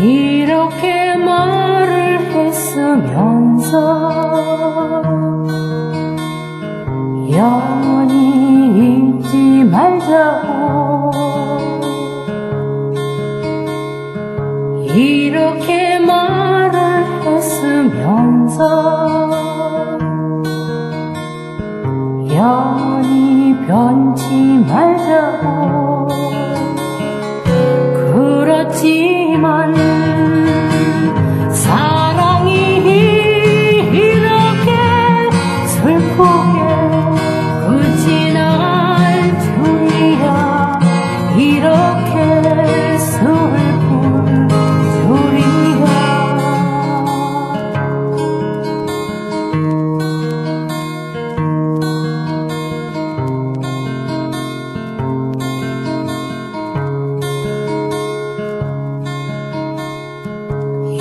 이렇게 말을 했으면서 영원히 잊지 말자고 이렇게 말을 했으면서 영원히 변치 말자고 이렇게 슬픈 줄이야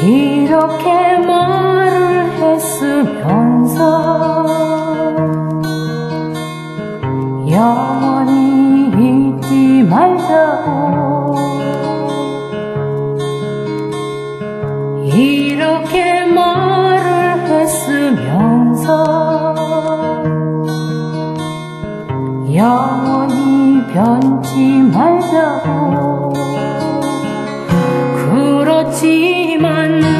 이렇게 말을 했으면서 영원히 말자고. 이렇게 말을 했으면서 영원히 변치 말자고. 그렇지만